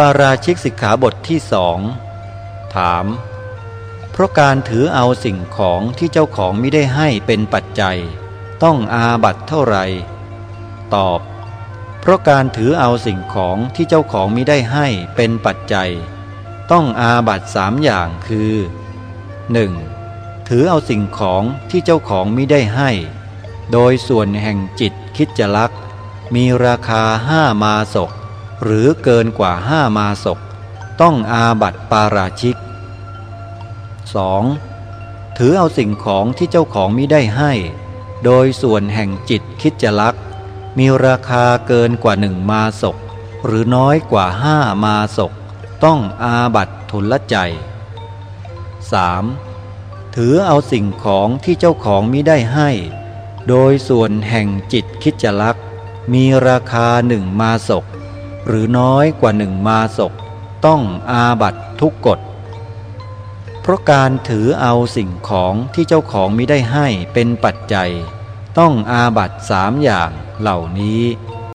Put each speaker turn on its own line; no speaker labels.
ปาราชิกสิกขาบทที่สองถาม เพราะการถือเอาสิ่งของที่เจ้าของไม่ได้ให้เป็นปัจจัย ต้องอาบัตเท่าไหร่ ตอบ เพราะการถือเอาสิ่งของที่เจ้าของไมิได้ให้เป็นปัจจัย ต้องอาบัตสามอย่างคือ 1. ถือเอาสิ่งของที่เจ้าของไมิได้ให้ โดยส่วนแห่งจิตคิดจะลัก มีราคาห้ามาศก หรือเกินกว่าห้ามาศกต้องอาบัตปาราชิก 2. ถือเอาสิ่งของที่เจ้าของมิได้ให้ โดยส่วนแห่งจิตคิดจะลัก มีราคาเกินกว่าหนึ่งมาศกหรือน้อยกว่าห้ามาศกต้องอาบัตทุลใจ 3. ถือเอาสิ่งของที่เจ้าของมิได้ให้ โดยส่วนแห่งจิตคิดจะลัก มีราคาหนึ่งมาศก หรือน้อยกว่าหนึ่งมาศกต้องอาบัตทุกกฎ เพราะการถือเอาสิ่งของที่เจ้าของมิได้ให้เป็นปัจจัย ต้องอาบัตสามอย่างเหล่านี้